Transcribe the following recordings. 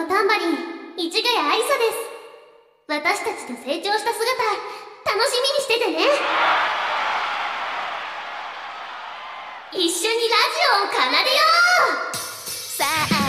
のタンバリン市ヶ谷ありさです。私たちの成長した姿楽しみにしててね。一緒にラジオを奏でよう。さあ。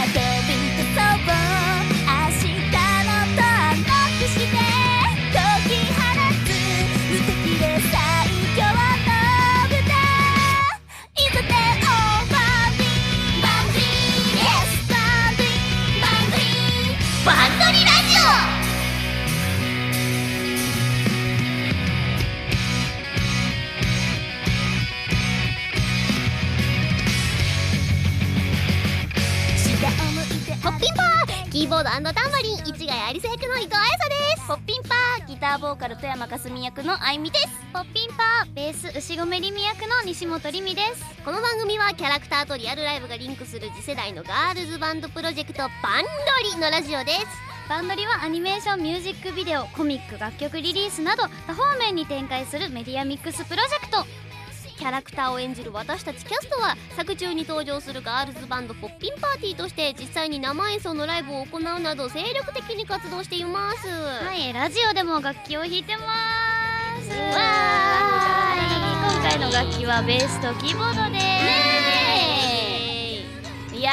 ボードタンバリン市ヶ谷ありさ役の伊藤彩さです。ポッピンパーギターボーカル富山かすみ役のあいみです。ポッピンパーベース牛込りみ役の西本りみです。この番組はキャラクターとリアルライブがリンクする次世代のガールズバンドプロジェクトバンドリのラジオです。バンドリはアニメーションミュージックビデオコミック楽曲リリースなど多方面に展開するメディアミックスプロジェクトキャラクターを演じる私たちキャストは作中に登場するガールズバンドポッピンパーティーとして実際に生演奏のライブを行うなど精力的に活動しています。はいラジオでも楽器を弾いてます。わー。いはい今回の楽器はベースとキーボードです。いや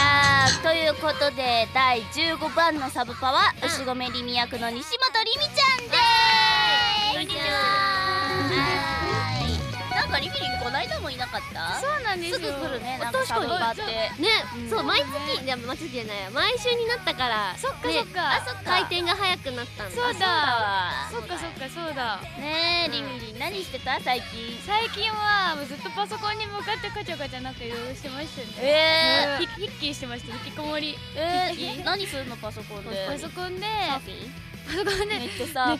ーということで第15番のサブパはうん。牛込りみ役の西本りみちゃんです。こんにちはなんかリミリンこないだもいなかった？そうなんですよ。すぐ来るねなんかサブパって。ね、うん。そう毎月いや毎月じゃない。や毎週になったからそっかねそっか。あそっか。回転が早くなったんだ。そうだ。わそっかそっかそうだ。ねえリミリン何してた？最近。最近はもうずっとパソコンに向かってカチャカチャなんかいろいろしてましたね。えひヒッキーしてました引きこもり。ー、えー、何するのパソコンで？パソコンでサーフィン？パソコンでネットサネ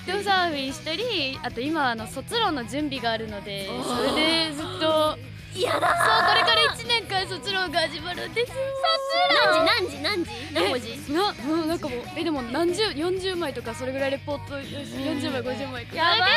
ーフィンしたりあと今あの卒論の準備があるのでそれでずっとやだそうこれから1年間卒論が始まるんです。よ何時何時？何時？何文字なもうなんかもうえでも何十40枚とかそれぐらいレポート40枚50枚やばい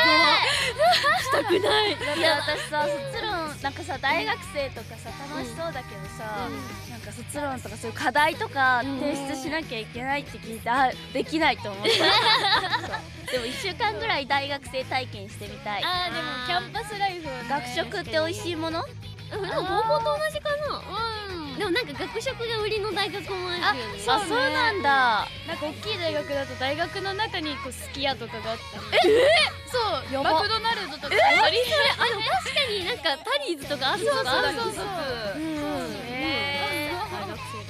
したくない。だって私さ卒論なんかさ大学生とかさ楽しそうだけどさ、なんか卒論とかそういう課題とか提出しなきゃいけないって聞いてあできないと思った。でも1週間ぐらい大学生体験してみたい。あーでもキャンパスライフ学食って美味しいもの？うんでも高校と同じかな？うん。でもなんか学食が売りの大学もあるよね。そうあそうなんだ。なんか大きい大学だと大学の中にこうすき家とかがあったり。え？そう。マクドナルドとか。あり。あでも確かになんかタリーズとかあるとかあるそうそうそう。め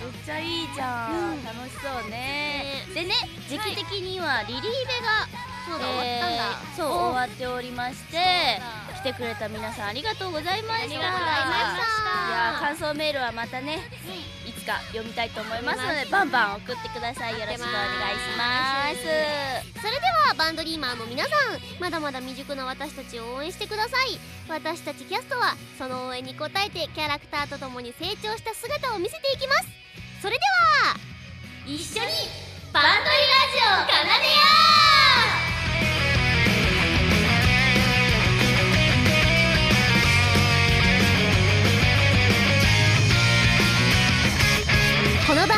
っちゃいいじゃん、楽しそうね。でね時期的にはリリーベが、そうだ終わったんだ。えーそう終わっておりまして来てくれた皆さんありがとうございました。ありがとうございました。いやー感想メールはまたねいつか読みたいと思いますのでバンバン送ってください。よろしくお願いします。それではバンドリーマーの皆さんまだまだ未熟な私たちを応援してください。私たちキャストはその応援に応えてキャラクターとともに成長した姿を見せていきます。それでは一緒にバンドリラジオを奏でよう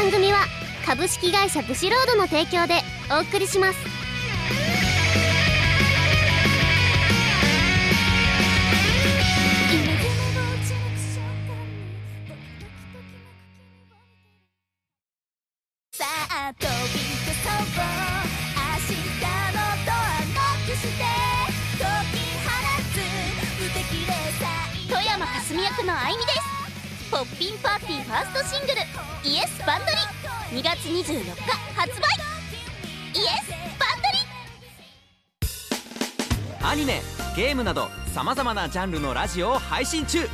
番組は株式会社ブシロードの提供でお送りします。アニメゲームなどさまざまなジャンルのラジオを配信中。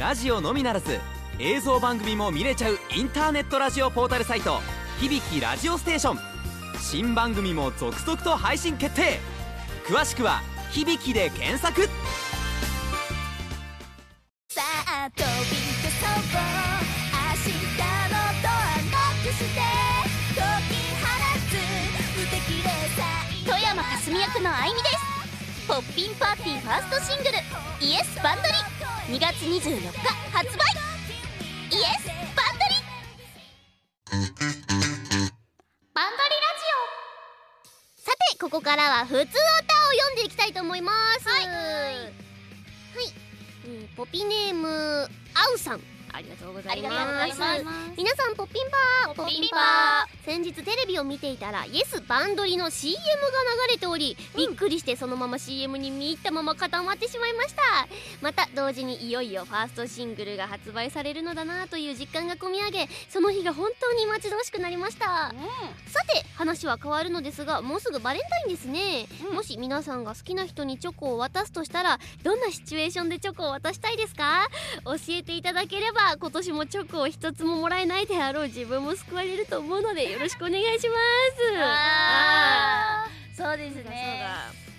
ラジオのみならず映像番組も見れちゃうインターネットラジオポータルサイト「響きラジオステーション」新番組も続々と配信決定。詳しくは「響き」で検索。ピンパーティーファーストシングル「イエスバンドリ」2月24日発売イエスバンドリバンドリラジオさてここからは普通歌を読んでいきたいと思います。はい、はい、ポピネームあうさん。ありがとうございます。皆さんポッピンパー。ポッピンパ先日テレビを見ていたらイエスバンドリの CM が流れておりびっくりしてそのまま CM に見入ったまま固まってしまいました。また同時にいよいよファーストシングルが発売されるのだなという実感が込み上げその日が本当に待ち遠しくなりました。さて話は変わるのですがもうすぐバレンタインですね、うん。もし皆さんが好きな人にチョコを渡すとしたらどんなシチュエーションでチョコを渡したいですか？教えていただければ今年もチョコを一つももらえないであろう自分も救われると思うのでよろしくお願いします。あー。そうですね。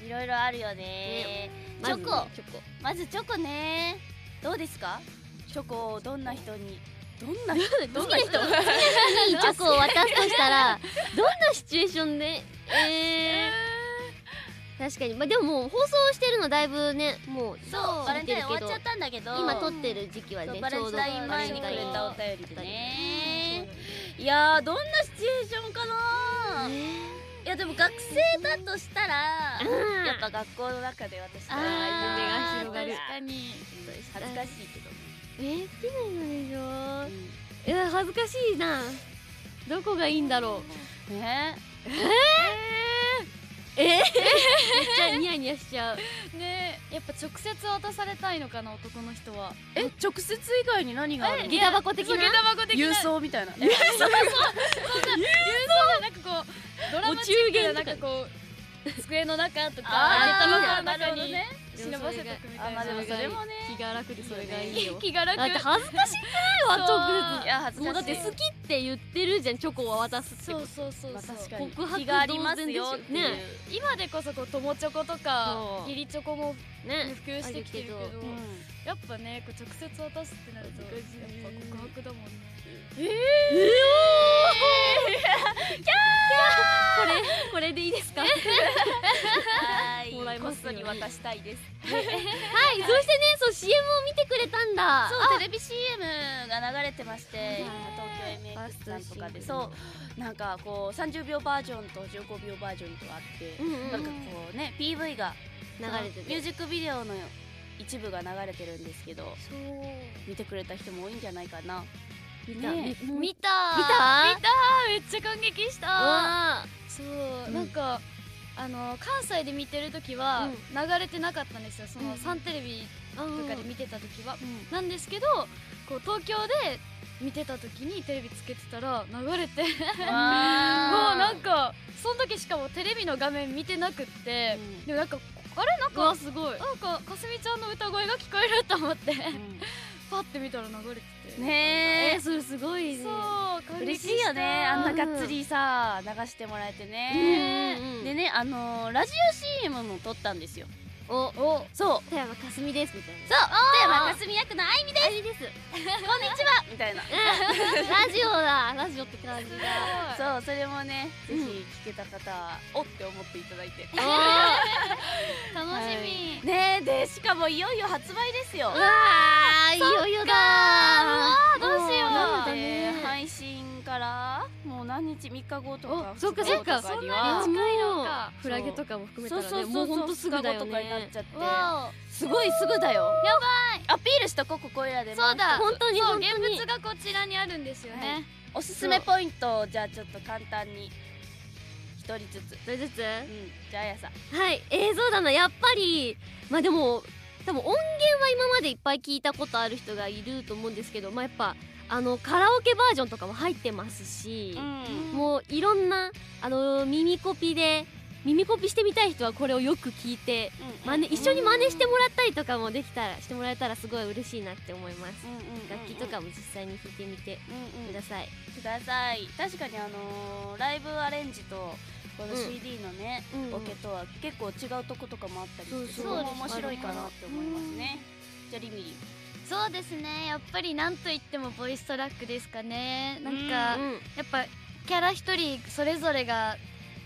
いろいろあるよね。まずチョコ。チョコ。まずチョコね。どうですか？チョコをどんな人に？どんな 人？どんな人？にチョコを渡すとしたらどんなシチュエーションで？えー、確かに。まあでももう放送してるのだいぶねもうそうバレンタイン終わっちゃったんだけど。今撮ってる時期はねちょうどバレンタイン前にくれたお便りでね。いやーどんなシチュエーションかな、いやでも学生だとしたら、うん。やっぱ学校の中で私あー夢が広がる。確かに。恥ずかしいけど、えー、好きなのでしょうん。いや恥ずかしいな。どこがいいんだろう。ね。えー、めっちゃニヤニヤしちゃう。ねえ。やっぱ直接渡されたいのかな男の人は。え？直接以外に何があるの？下駄箱的な？箱的な。郵送みたいな。なんかこうドラマチックでなんかこう机の中とかあー下駄箱の中に忍ばせとくみたいな。あまあでもそれもね。気が楽でそれがいいよ。気が楽。だって恥ずかしくない？わ直接いや恥ずもうだかしいって好きって言ってるじゃんチョコを渡すってそうそうそうそう。まあ確かに。告白気がありますよね。今でこそこう友チョコとかそう。義理チョコもね。普及してきてるけどあるけど。やっぱねこう直接渡すってなるとやっぱ告白だもんねこれこれでいいですか？はい。はいもらい渡したい。ですそしてねそう CM を見てくれたんだ。そうテレビ CM が流れてましてはい。東京 MX さんとかで。そうなんかこう30秒バージョンと15秒バージョンとあってうんうんなんかこうね PV が流れてて。ミュージックビデオの一部が流れてるんですけどそう。見てくれた人も多いんじゃないかな見た。見た。見た？めっちゃ感激した。わ。そう、うん。なんかあの関西で見てる時は流れてなかったんですよ。その、うんサンテレビーとかで見てた時は、うんなんですけどこう東京で見てた時にテレビつけてたら流れて。もうなんかその時しかもテレビの画面見てなくって、うん。でもなんかあれ？なんかすごい。なんかかすみちゃんの歌声が聞こえると思って、う パッて見たら流れてねえ。ーそれすごいねそう嬉しいよね。あんながっつりさ流してもらえてね。でねあのーラジオ CM も撮ったんですよおお。そう。富山かすみですみたいそう。富山かすみ役のあいみです。なあれです。こんにちは。みたいな。ラジオだ。ラジオって感じだ。そうそれもねぜひ聞けた方はおって思っていただいて。楽しみ、ねえでしかもいよいよ発売ですよ。うわーいよいよだどうしよう。なんだでね配信からもう何日3日後とかおそっか2日後そっかそんなに近いのかフラゲとかも含めたらねそうそうそうもうほんとすぐだよ2日後とかになっね。ちゃってわすごいすぐだよ。やばいアピールしとこここいらで。そうだ。本当にそう現物がこちらにあるんですよね、おすすめポイントをじゃあちょっと簡単に。一人ずつ。それずつ？うん。じゃああやさはい。映像だな。やっぱり。まあでも多分音源は今までいっぱい聞いたことある人がいると思うんですけどまあやっぱあのカラオケバージョンとかも入ってますし、ん。もういろんなあの耳コピで耳コピしてみたい人はこれをよく聞いて真似一緒に真似してもらったりとかもできたらしてもらえたらすごい嬉しいなって思います。楽器とかも実際に弾いてみてうんうんください。ください。確かにあのーライブアレンジとこのうん。CD のね、うんオケとは結構違うとことかもあったりしてそうそこも面白いかなって思いますね。じゃあリミリそうですね。やっぱりなんといってもボイストラックですかね。なんか、うんやっぱキャラ一人それぞれが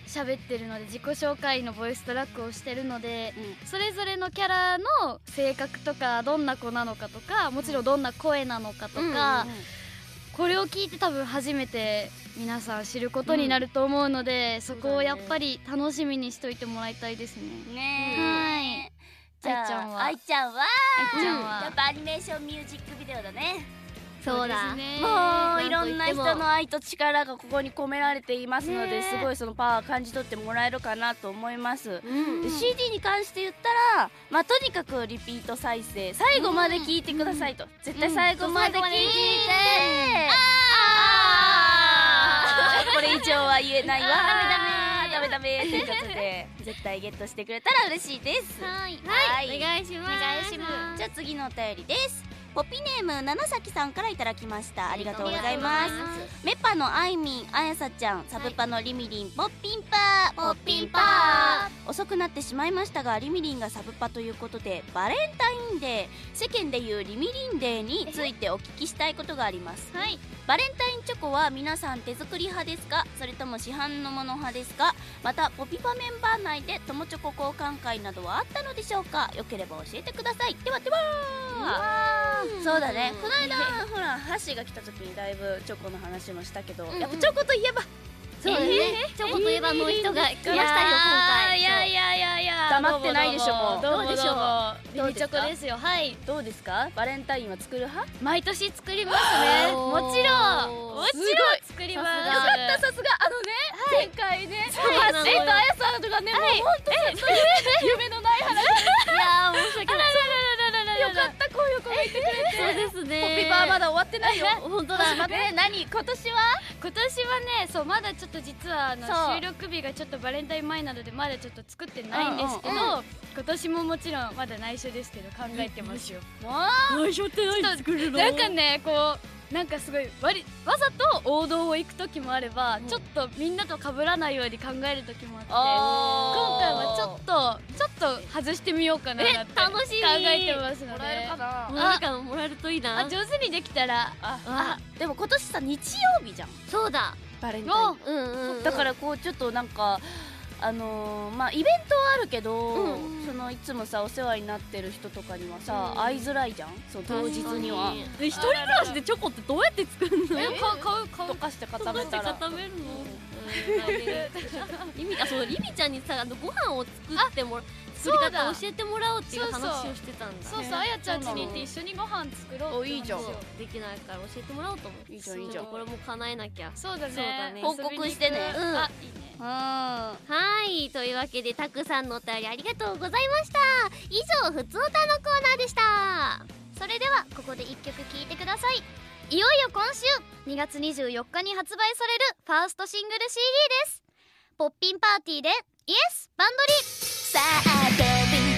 喋ってるので自己紹介のボイストラックをしてるのでそれぞれのキャラの性格とかどんな子なのかとかもちろんどんな声なのかとか、これを聞いて多分初めて皆さん知ることになると思うので、そこをやっぱり楽しみにしておいてもらいたいですね。ねちゃんちゃんは？愛ちゃんは？やっぱアニメーションミュージックビデオだね。そうだ。ですね。もういろんな人の愛と力がここに込められていますのですごいそのパワー感じ取ってもらえるかなと思います。うん。で CD に関して言ったらまあとにかくリピート再生。最後まで聞いてくださいと、絶対最後まで聞いて、これ以上は言えないわ。あーダメダメダメということで 絶対ゲットしてくれたら嬉しいです。はい。はい。お願いします。お願いします。じゃあ次のお便りです。ポピネーム七崎さんからいただきました。ありがとうございます。メパのあいみんあやさちゃんサブパのリミリン、ポッピンパー。ポッピンパ遅くなってしまいましたがリミリンがサブパということでバレンタインデー世間でいうリミリンデーについてお聞きしたいことがあります。はい。バレンタインチョコは皆さん手作り派ですかそれとも市販のもの派ですか？またポピパメンバー内で友チョコ交換会などはあったのでしょうか？よければ教えてください。ではではそうだね。この間ほらハッシーが来た時にだいぶチョコの話もしたけど、うん。やっぱチョコといえばそうだね。チョコといえばの人が来ましたよ今回。いやいやいやいや黙ってないでしょもうどうでしょう。どうもビビチョコですよはいどうですか？バレンタインは作る派？毎年作りますね。もちろん。もちろん作ります。さすが。よかったさすが。あのね、前回ねそうなのよハッシーとあやさんとかね、もう本当にそういう夢のない話いやー申し訳ないよかったこういう子がいてくれてそうですまだ終わってないよ。本当だ。ね何？今年は？今年はねそうまだちょっと実はあの収録日がちょっとバレンタイン前なのでまだちょっと作ってないんですけど、うんうん今年ももちろんまだ内緒ですけど考えてますよ、わ内緒って何作るの？なんかねこうなんかすごいわりわざと王道を行く時もあれば、ん。ちょっとみんなと被らないように考える時もあってあ今回はちょっとちょっと外してみようかななんてえ楽しみ。考えてますので。もらえるかな？もらえるかなもらえるといいな。あ上手にできたら。ああでも今年さ日曜日じゃん。そうだ。バレンタイン。おうんうんうん。だからこうちょっとなんかあのーまあイベントはあるけど、うんそのいつもさお世話になってる人とかにはさ、うん会いづらいじゃん？そう当日には。一人暮らしでチョコってどうやって作るの？え買う買う。買う溶かして固めたら。固めるの？リミあそうリミちゃんにさあのご飯を作ってもら作りそうだ。方教えてもらおうっていう話をしてたんだ。そうそう。あやちゃん家に行って一緒にご飯作ろうっておいいじゃん。できないから教えてもらおうと思っていいじゃん。いいじゃんこれも叶えなきゃ。そうだね。報告してね。うん。あいい。ねうん。はい。というわけでたくさんのお便りありがとうございました。以上ふつおたのコーナーでした。それではここで1曲聴いてください。いよいよ今週2月24日に発売されるファーストシングル CD です。ポッピンパーティーでイエスバンドリさあ飛び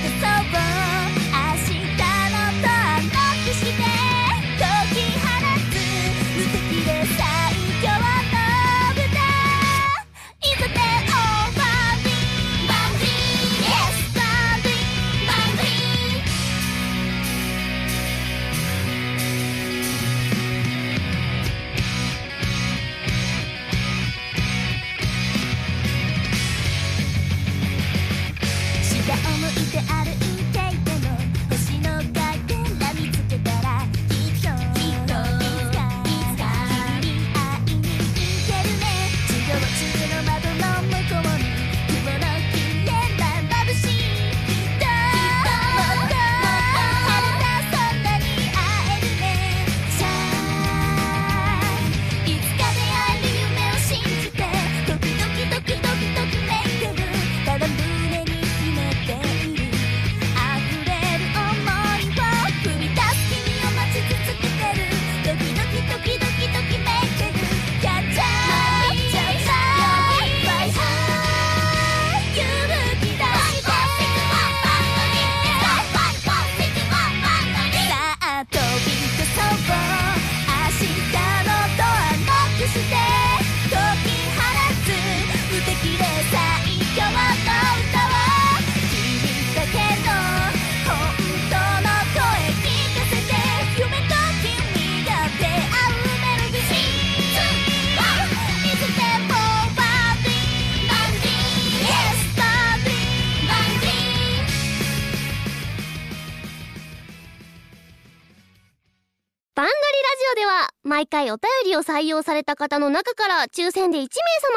毎回お便りを採用された方の中から抽選で1名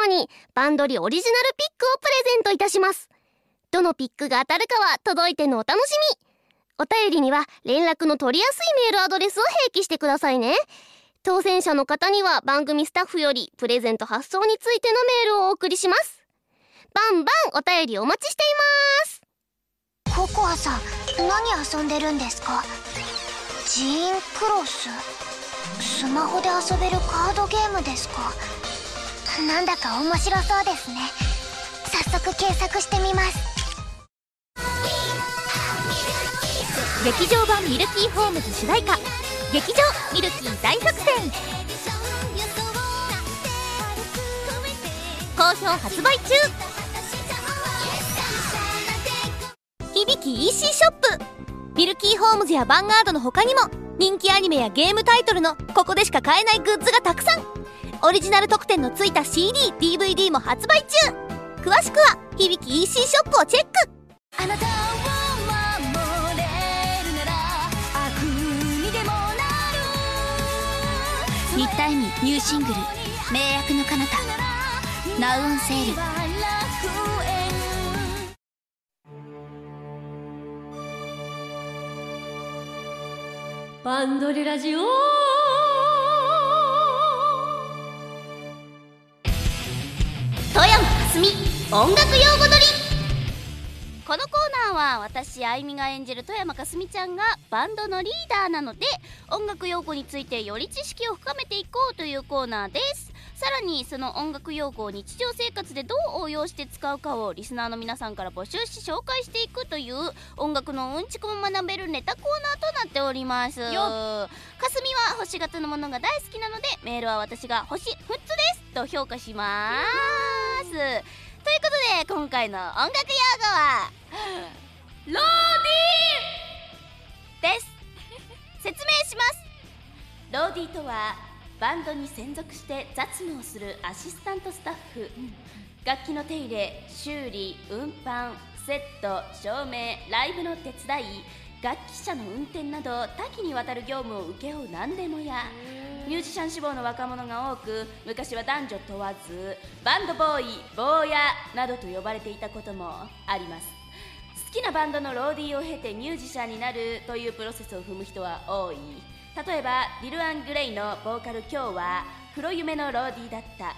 様にバンドリオリジナルピックをプレゼントいたします。どのピックが当たるかは届いてのお楽しみ。お便りには連絡の取りやすいメールアドレスを併記してくださいね。当選者の方には番組スタッフよりプレゼント発送についてのメールをお送りします。バンバンお便りお待ちしています。ココアさん何遊んでるんですか？ジーンクロス。スマホで遊べるカードゲームですか？なんだか面白そうですね。早速検索してみます。劇場版ミルキーホームズ主題歌。劇場ミルキー大作戦。好評発売中。響き EC ショップ。ミルキーホームズやヴァンガードの他にも。人気アニメやゲームタイトルのここでしか買えないグッズがたくさん。オリジナル特典のついた CDDVD も発売中。詳しくは響き EC ショップをチェック。あなた新田恵美ニューシングル「名役の彼方」ナウオンセールバンドリラジオ。富山かすみ音楽用語取り。このコーナーは私あいみが演じる富山かすみちゃんがバンドのリーダーなので音楽用語についてより知識を深めていこうというコーナーです。さらにその音楽用語を日常生活でどう応用して使うかをリスナーの皆さんから募集し紹介していくという音楽のうんちくも学べるネタコーナーとなっております。かすみは星型のものが大好きなのでメールは私が星6つですと評価します。ということで今回の音楽用語はローディーです。説明します。ローディーとはバンドに専属して雑務をするアシスタントスタッフ、楽器の手入れ修理運搬セット照明ライブの手伝い楽器車の運転など多岐にわたる業務を請け負う何でもやミュージシャン志望の若者が多く昔は男女問わずバンドボーイ坊やなどと呼ばれていたこともあります。好きなバンドのローディーを経てミュージシャンになるというプロセスを踏む人は多い。例えばディル・アン・グレイのボーカル今日は黒夢のローディーだった。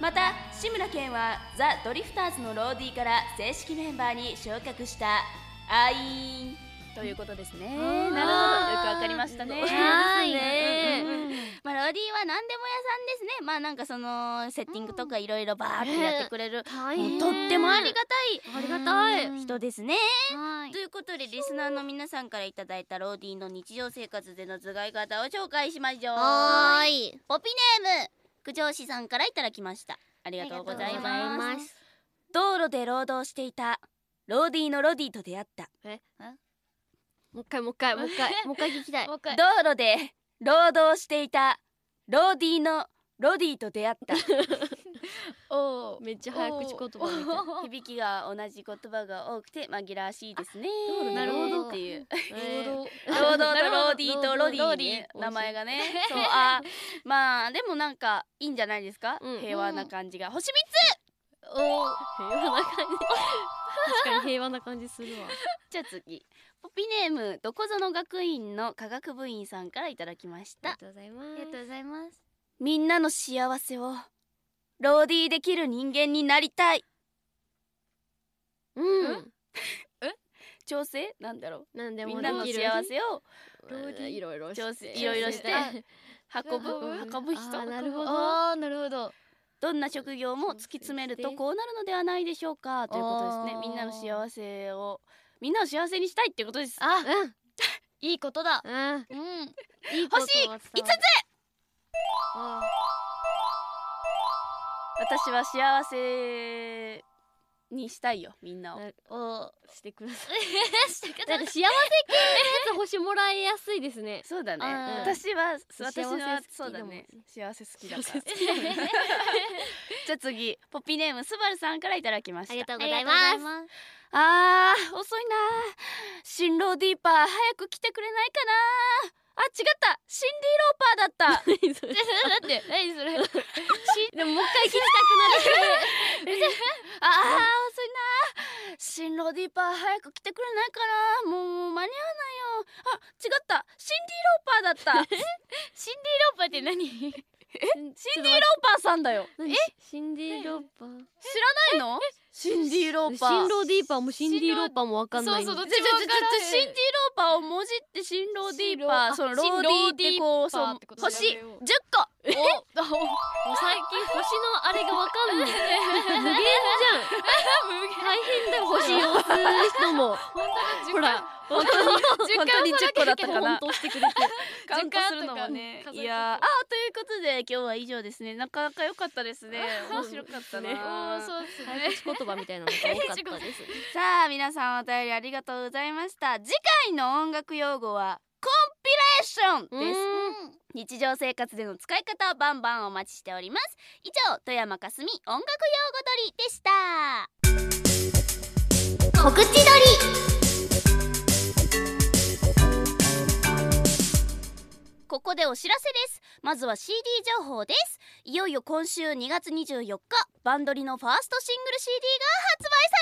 また志村けんはザ・ドリフターズのローディーから正式メンバーに昇格した。アイーンということですね。なるほど。よくわかりましたね。はい。ね。まあロディは何でも屋さんですね。まあなんかそのセッティングとかいろいろバーってやってくれる、うとってもありがたい。ありがたい。人ですね。はい。ということでリスナーの皆さんからいただいたローディーの日常生活での使い方を紹介しましょう。はーい。ポピネーム九条市さんからいただきました。ありがとうございまます。す道路で労働していたローディーのロディと出会ったもう一回もう一回もう一回 もう一回聞きたい。もう一回。道路で労働していたローディーのロディと出会った。おめっちゃ早口言葉みたい。響きが同じ言葉が多くて紛らわしいですね。なるほど。っていう。えー。労働とローディーとロディーね。ローディー。名前がねそうあまあでもなんかいいんじゃないですか、うん。平和な感じが。星3お平和な感じ。確かに平和な感じするわ。つじゃあ次ポピネームどこぞの学院の科学部員さんからいただきました。ありがとうございまありがとうございます。みんなの幸せをローディーできる人間になりたい。うん。調整？なんだろなんでもうみんなの幸せをうんいろいろ調整。いろいろして。運ぶ？うん運ぶ人？なるほど。なるほど。どんな職業も突き詰めるとこうなるのではないでしょうか。ということですね。みんなの幸せをみんなを幸せにしたいってことです。あ。うん。いいことだ。うん。うん。いいこと星は伝わる5つあ私は幸せにしたいよみんなを。ーおな してください。なんか幸せ系のやつ星もらいやすいですね。そうだね。私は幸私せはそうだね。幸せ好きだから。じゃあ次ポピネームスバルさんからいただきました。ありがとうございます。あー遅いな新ローディーパー早く来てくれないかなあ違った。シンディ・ローパーだった。だって何それ。でももう一回聞きたくなる。ああ遅いな。シンロディーパー早く来てくれないかなもう間に合わないよ。あ違った。シンディ・ローパーだった。シンディ・ローパーって何？シンディ・ローパーさんだよ。え？シンディ・ローパー。知らないの？シンディ・ローパー。シンローディーパーもシンディ・ローパーもわかんない。そうそうどっちもわからん。シンディ・ローパーをもじってシンローディーパー。そのローディー星10調べよう個おもう最近星のあれがわかんない。無限じゃん。大変だよ星を押す人もほら本当に本当に10個だったかな本当してくれてカウントするのもねいやーあーということで今日は以上ですねなかなか良かったですね面白かったねそうっす早ね口言葉みたいなのが多かったです。さあ皆さんお便りありがとうございました。次回の音楽用語はコンピレーションです。うん。日常生活での使い方バンバンお待ちしております。以上富山かすみ音楽用語取りでした。告知撮りここでお知らせです。まずは CD 情報です。いよいよ今週2月24日バンドリのファーストシングル CD が発売さ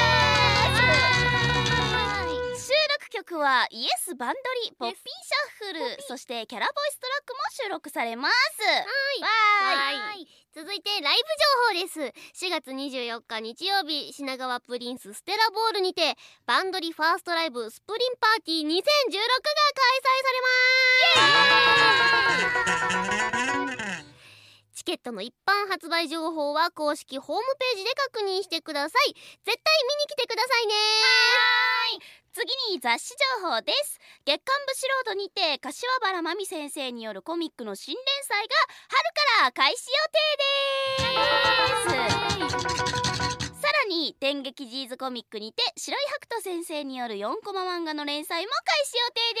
れます。曲はイエスバンドリポッピンシャッフルそしてキャラボイストラックも収録されます。はい。続いてライブ情報です。4月24日日曜日品川プリンスステラボールにてバンドリファーストライブスプリンパーティー2016が開催されます。チケットの一般発売情報は公式ホームページで確認してください。絶対見に来てくださいね次に雑誌情報です。月刊ブシロードにて柏原真美先生によるコミックの新連載が春から開始予定です。らに電撃ジーズコミックにて白井白人先生による4コマ漫画の連載も開始予定で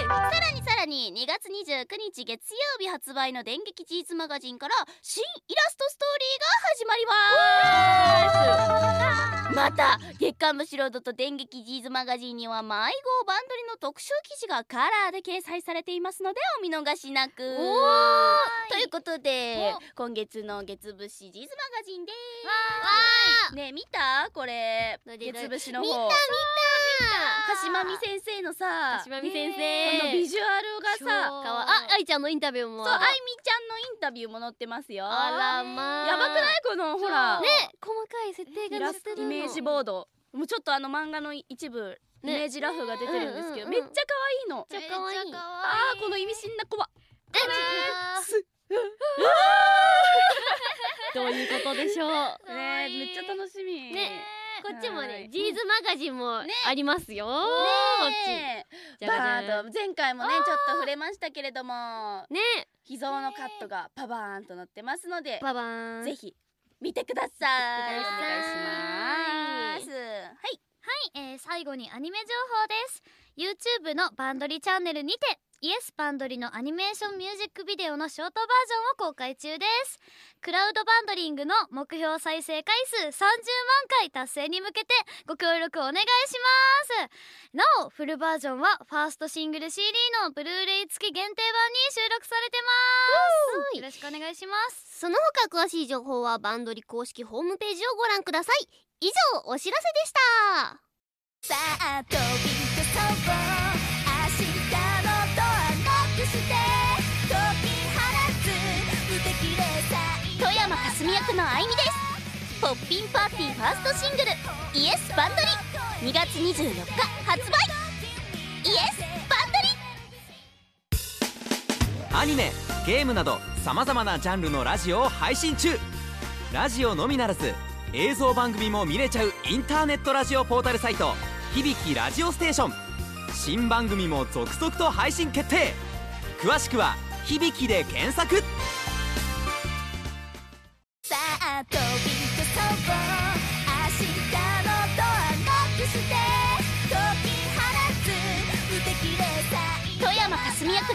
すさらにさらに2月29日月曜日発売の電撃ジーズマガジンから新イラストストーリーが始まります。また月刊ムシロードと電撃ジーズマガジンには迷子バンドリの特集記事がカラーで掲載されていますのでお見逃しなく。ということで今月の月節ジーズマガジンですねえ見た？これ。月節の方。見た見た。鹿島美先生のさ柏美先こ生のビジュアルがさ。かわあ愛ちゃんのインタビューも。そうあいみちゃんのインタビューも載ってますよ。あらまあ。やばくない？このほら。ね細かい設定が載ってるイメージボード。もうちょっとあの漫画の一部イメージラフが出てるんですけど、めっちゃ可愛いの。めっちゃ可愛いあーこの意味深な子はどういうことでしょう。ねめっちゃ楽しみ。ねこっちもはい。ねジーズマガジンもありますよ。こっねちえ。バーンと前回もねちょっと触れましたけれども。ね秘蔵のカットがパバーンとなってますのでババーン。ぜひ見てください。お願いします。はい。えー最後にアニメ情報です。YouTube のバンドリチャンネルにてイエスバンドリのアニメーションミュージックビデオのショートバージョンを公開中です。クラウドバンドリングの目標再生回数30万回達成に向けてご協力お願いします。なおフルバージョンはファーストシングル CD のブルーレイ付き限定版に収録されてます。よろしくお願いします。その他詳しい情報はバンドリ公式ホームページをご覧ください。以上お知らせでした。さあ飛び出そうポッピンパーティーファーストシングル「イエスバンドリ」2月24日発売イエスバンドリ。アニメゲームなどさまざまなジャンルのラジオを配信中。ラジオのみならず映像番組も見れちゃうインターネットラジオポータルサイト「響きラジオステーション」新番組も続々と配信決定。詳しくは「響き」で検索。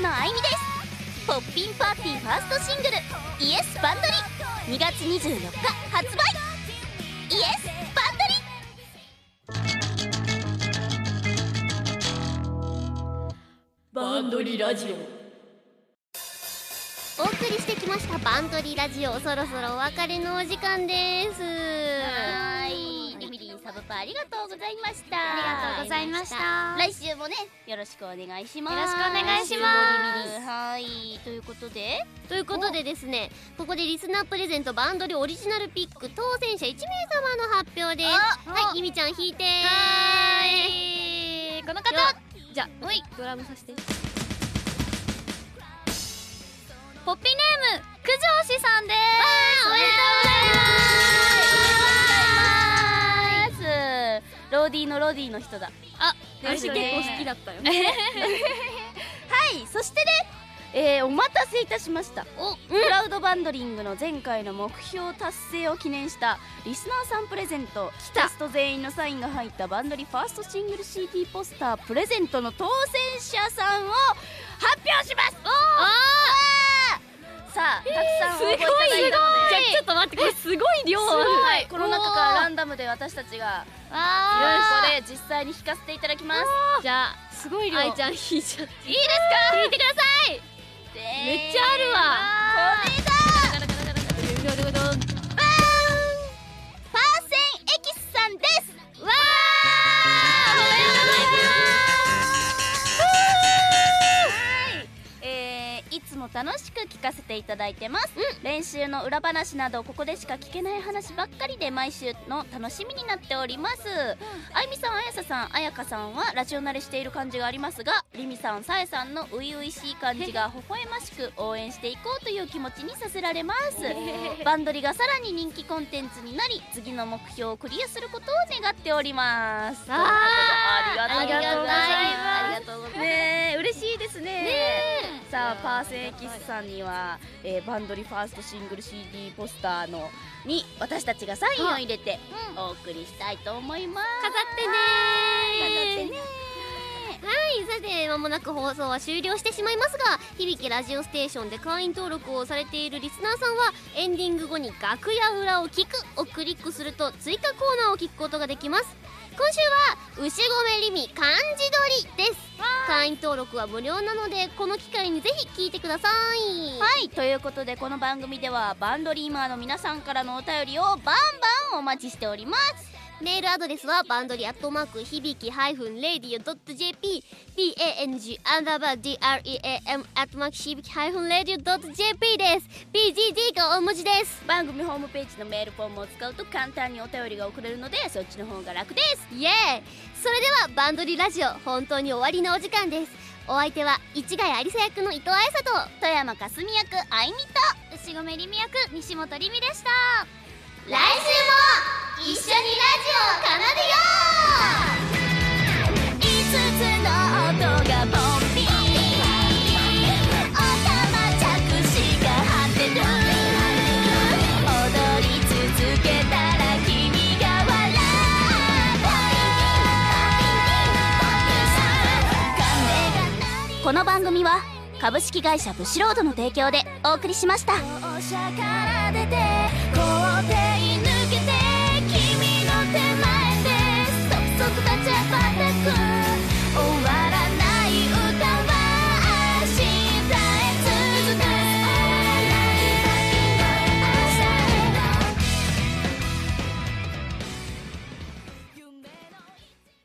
のあいみですポッピンパー。ティー。ファー。ストシングル「イエスバンドリ」2月24日発売イエスバンドリバンドリラジオお送りしてきましたバンドリラジオそろそろお別れのお時間ですサブパありがとうございました。ありがとうございました。来週もねよろしくお願いします。よろしくお願いします。はい。ということで？ということでですねここでリスナープレゼントバンドリオリジナルピック当選者1名様の発表です。はいリミちゃん弾いてはーい。この方。じゃあおいドラムさせて。ポッピーィーのロディの人だ。私結構好きだったよ。ね はいそしてねえー、お待たせいたしました。おクラウドバンドリングの前回の目標達成を記念したリスナーさんプレゼント。キャスト全員のサインが入ったバンドリファーストシングル CD ポスタープレゼントの当選者さんを発表します。おーさあ、たくさん応募いただいたので。じゃあちょっと待ってこれすごい量ある。はい、この中からランダムで私たちがあここで実際に弾かせていただきます。じゃあすごい量。愛ちゃん弾いちゃって。いいですか？弾いてください。めっちゃあるわ楽しく聞かせていただいてます、練習の裏話などここでしか聞けない話ばっかりで毎週の楽しみになっております、あゆみさんあやささんあやかさんはラジオ慣れしている感じがありますがりみさんさえさんの初々しい感じが微笑ましく応援していこうという気持ちにさせられます。バンドリがさらに人気コンテンツになり次の目標をクリアすることを願っております。ありがとうございます。ありがとうございます。ねえ嬉しいですね。さあパーセンエキスさんには、えーバンドリファーストシングル CD ポスターのに私たちがサインを入れてお送りしたいと思います。飾ってね飾ってねはいさて間もなく放送は終了してしまいますが響きラジオステーションで会員登録をされているリスナーさんはエンディング後に楽屋裏を聞くをクリックすると追加コーナーを聞くことができます今週は牛込りみ漢字取りです。会員登録は無料なのでこの機会にぜひ聞いてください。はいということでこの番組ではバンドリーマーの皆さんからのお便りをバンバンお待ちしておりますメールアドレスはバンドリアットマーク響きハイフンレディオドット JP BANG アンダーバー DREAM アットマーク響きハイフンレディオドット JP です。BGD が大文字です。番組ホームページのメールフォームを使うと簡単にお便りが送れるのでそっちの方が楽です。イエーイ。それではバンドリラジオ本当に終わりのお時間です。お相手は市ヶ谷有沙役の伊藤彩沙と富山かすみ役あいみと牛込りみ役西本りみでした。来週も一緒にラジオを奏でよう5つの音がボンビー。おたま着地が果てる踊り続けたら君が笑うこの番組は株式会社ブシロードの提供でお送りしました。放射から出て校庭抜けて君の手前でそくそく立ち